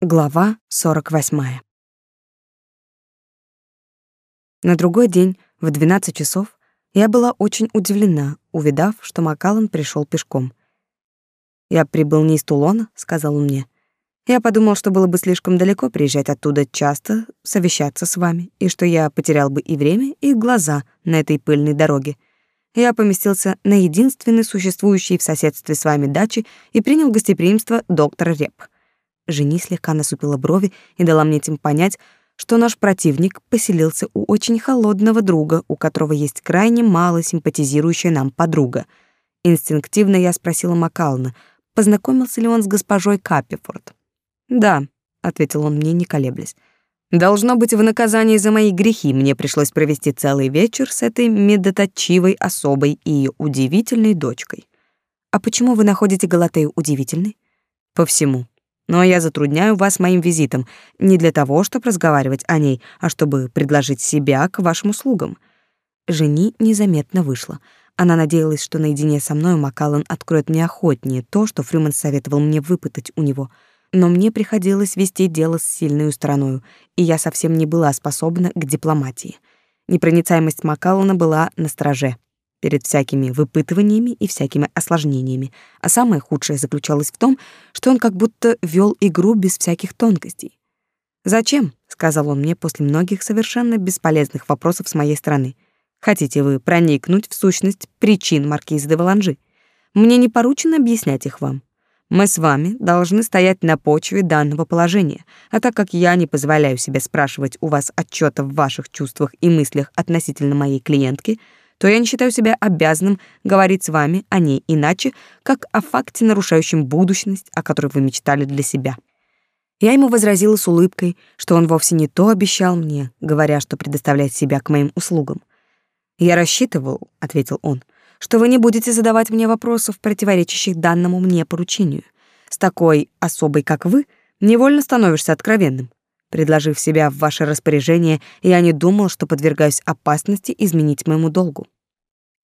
Глава 48. На другой день в 12 часов я была очень удивлена, увидав, что Макалан пришел пешком. «Я прибыл не из Тулона», — сказал он мне. «Я подумал, что было бы слишком далеко приезжать оттуда часто, совещаться с вами, и что я потерял бы и время, и глаза на этой пыльной дороге. Я поместился на единственной существующей в соседстве с вами даче и принял гостеприимство доктора Реп». Жени слегка насупила брови и дала мне этим понять, что наш противник поселился у очень холодного друга, у которого есть крайне мало симпатизирующая нам подруга. Инстинктивно я спросила Макална, познакомился ли он с госпожой Каппифорд. «Да», — ответил он мне, не колеблясь. «Должно быть, в наказание за мои грехи мне пришлось провести целый вечер с этой медоточивой особой и ее удивительной дочкой». «А почему вы находите Галатею удивительной?» «По всему», но я затрудняю вас моим визитом не для того, чтобы разговаривать о ней, а чтобы предложить себя к вашим услугам. Жени незаметно вышла. Она надеялась, что наедине со мной Макаллан откроет мне охотнее то, что Фрюман советовал мне выпытать у него. Но мне приходилось вести дело с сильной стороной, и я совсем не была способна к дипломатии. Непроницаемость Макаллана была на страже перед всякими выпытываниями и всякими осложнениями, а самое худшее заключалось в том, что он как будто вел игру без всяких тонкостей. «Зачем?» — сказал он мне после многих совершенно бесполезных вопросов с моей стороны. «Хотите вы проникнуть в сущность причин маркиза де Валанжи? Мне не поручено объяснять их вам. Мы с вами должны стоять на почве данного положения, а так как я не позволяю себе спрашивать у вас отчета в ваших чувствах и мыслях относительно моей клиентки — то я не считаю себя обязанным говорить с вами о ней иначе, как о факте, нарушающем будущность, о которой вы мечтали для себя. Я ему возразила с улыбкой, что он вовсе не то обещал мне, говоря, что предоставляет себя к моим услугам. «Я рассчитывал», — ответил он, — «что вы не будете задавать мне вопросов, противоречащих данному мне поручению. С такой особой, как вы, невольно становишься откровенным. Предложив себя в ваше распоряжение, я не думал, что подвергаюсь опасности изменить моему долгу.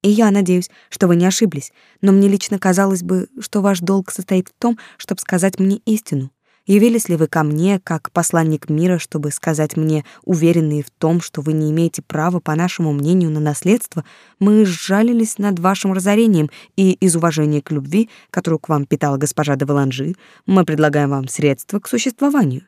И я надеюсь, что вы не ошиблись, но мне лично казалось бы, что ваш долг состоит в том, чтобы сказать мне истину. Явились ли вы ко мне, как посланник мира, чтобы сказать мне, уверенные в том, что вы не имеете права, по нашему мнению, на наследство, мы сжалились над вашим разорением, и из уважения к любви, которую к вам питала госпожа де Валанжи, мы предлагаем вам средства к существованию.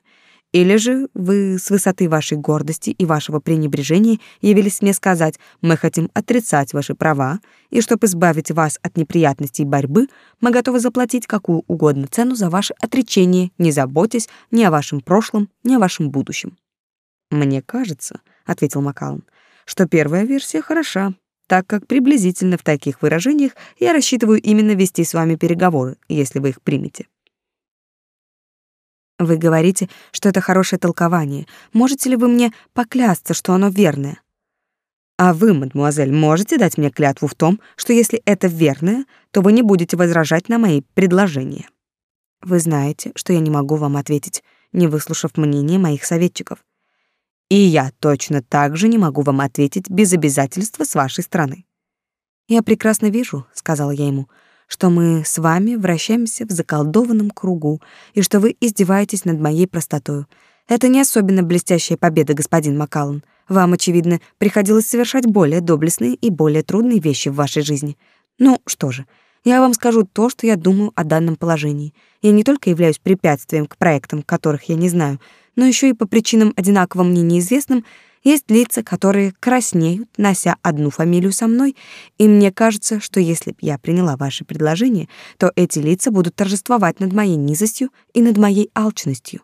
Или же вы с высоты вашей гордости и вашего пренебрежения явились мне сказать, мы хотим отрицать ваши права, и чтобы избавить вас от неприятностей и борьбы, мы готовы заплатить какую угодно цену за ваше отречение, не заботясь ни о вашем прошлом, ни о вашем будущем. «Мне кажется», — ответил Макалон, — «что первая версия хороша, так как приблизительно в таких выражениях я рассчитываю именно вести с вами переговоры, если вы их примете». Вы говорите, что это хорошее толкование. Можете ли вы мне поклясться, что оно верное? А вы, мадмуазель, можете дать мне клятву в том, что если это верное, то вы не будете возражать на мои предложения. Вы знаете, что я не могу вам ответить, не выслушав мнение моих советчиков. И я точно так же не могу вам ответить без обязательства с вашей стороны. Я прекрасно вижу, сказала я ему, — что мы с вами вращаемся в заколдованном кругу и что вы издеваетесь над моей простотою. Это не особенно блестящая победа, господин Макаллан. Вам, очевидно, приходилось совершать более доблестные и более трудные вещи в вашей жизни. Ну, что же, я вам скажу то, что я думаю о данном положении. Я не только являюсь препятствием к проектам, которых я не знаю, но еще и по причинам одинаково мне неизвестным есть лица, которые краснеют, нося одну фамилию со мной, и мне кажется, что если б я приняла ваше предложение, то эти лица будут торжествовать над моей низостью и над моей алчностью.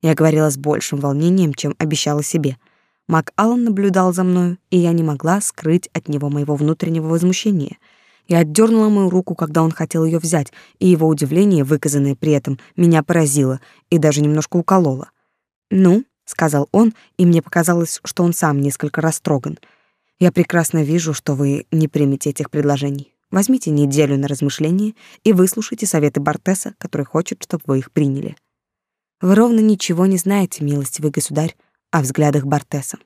Я говорила с большим волнением, чем обещала себе. Мак Аллан наблюдал за мною, и я не могла скрыть от него моего внутреннего возмущения. Я отдернула мою руку, когда он хотел ее взять, и его удивление, выказанное при этом, меня поразило и даже немножко укололо. «Ну, сказал он, и мне показалось, что он сам несколько растроган. Я прекрасно вижу, что вы не примете этих предложений. Возьмите неделю на размышление и выслушайте советы Бартеса, который хочет, чтобы вы их приняли. Вы ровно ничего не знаете, милостивый государь, о взглядах Бартеса.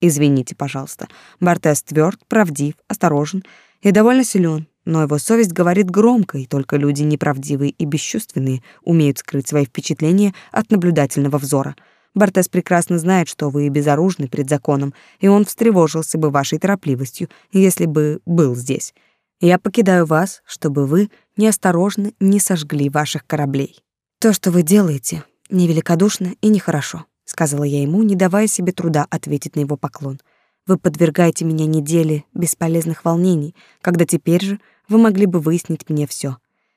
Извините, пожалуйста. Бартес тверд, правдив, осторожен и довольно силен, но его совесть говорит громко, и только люди неправдивые и бесчувственные умеют скрыть свои впечатления от наблюдательного взора. Бартес прекрасно знает, что вы безоружны перед законом, и он встревожился бы вашей торопливостью, если бы был здесь. Я покидаю вас, чтобы вы неосторожно не сожгли ваших кораблей. То, что вы делаете, невеликодушно и нехорошо, сказала я ему, не давая себе труда ответить на его поклон. Вы подвергаете меня неделе бесполезных волнений, когда теперь же вы могли бы выяснить мне все.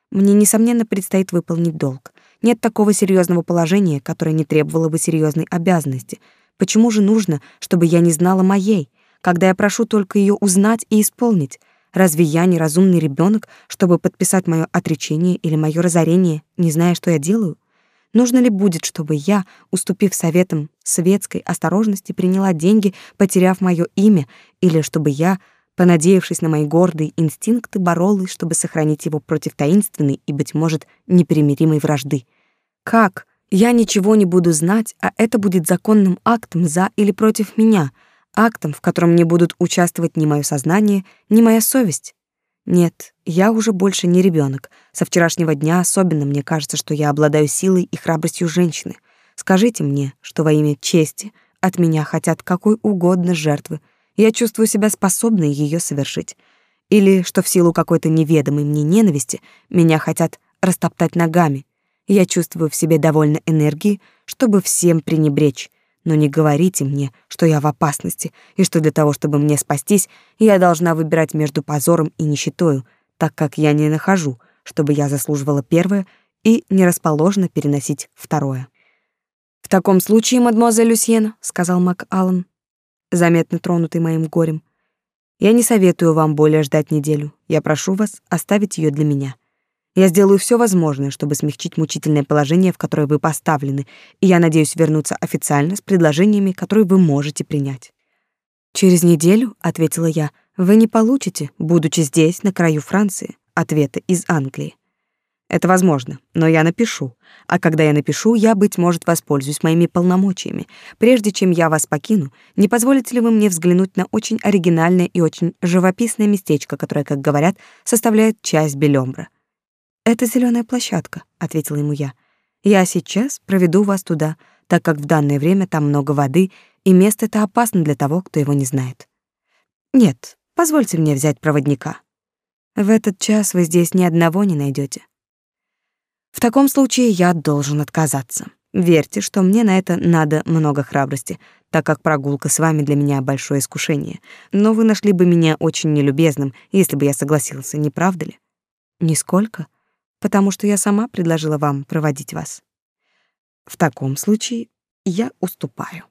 Мне несомненно предстоит выполнить долг. Нет такого серьезного положения, которое не требовало бы серьезной обязанности. Почему же нужно, чтобы я не знала моей, когда я прошу только ее узнать и исполнить? Разве я не разумный ребенок, чтобы подписать мое отречение или мое разорение, не зная, что я делаю? Нужно ли будет, чтобы я, уступив советам светской осторожности, приняла деньги, потеряв мое имя, или чтобы я понадеявшись на мои гордые инстинкты, боролась, чтобы сохранить его против таинственной и, быть может, непримиримой вражды. Как? Я ничего не буду знать, а это будет законным актом за или против меня, актом, в котором не будут участвовать ни мое сознание, ни моя совесть. Нет, я уже больше не ребенок. Со вчерашнего дня особенно мне кажется, что я обладаю силой и храбростью женщины. Скажите мне, что во имя чести от меня хотят какой угодно жертвы — я чувствую себя способной ее совершить. Или что в силу какой-то неведомой мне ненависти меня хотят растоптать ногами. Я чувствую в себе довольно энергии, чтобы всем пренебречь. Но не говорите мне, что я в опасности, и что для того, чтобы мне спастись, я должна выбирать между позором и нищетою, так как я не нахожу, чтобы я заслуживала первое и не расположена переносить второе. «В таком случае, мадемуазель Люсьен», — сказал Мак Аллан, заметно тронутый моим горем. Я не советую вам более ждать неделю. Я прошу вас оставить ее для меня. Я сделаю все возможное, чтобы смягчить мучительное положение, в которое вы поставлены, и я надеюсь вернуться официально с предложениями, которые вы можете принять. Через неделю, ответила я, вы не получите, будучи здесь, на краю Франции, ответа из Англии. Это возможно, но я напишу. А когда я напишу, я, быть может, воспользуюсь моими полномочиями. Прежде чем я вас покину, не позволите ли вы мне взглянуть на очень оригинальное и очень живописное местечко, которое, как говорят, составляет часть Белёмбра? «Это зеленая площадка», — ответила ему я. «Я сейчас проведу вас туда, так как в данное время там много воды, и место это опасно для того, кто его не знает». «Нет, позвольте мне взять проводника». «В этот час вы здесь ни одного не найдете. В таком случае я должен отказаться. Верьте, что мне на это надо много храбрости, так как прогулка с вами для меня большое искушение. Но вы нашли бы меня очень нелюбезным, если бы я согласился, не правда ли? Нисколько, потому что я сама предложила вам проводить вас. В таком случае я уступаю.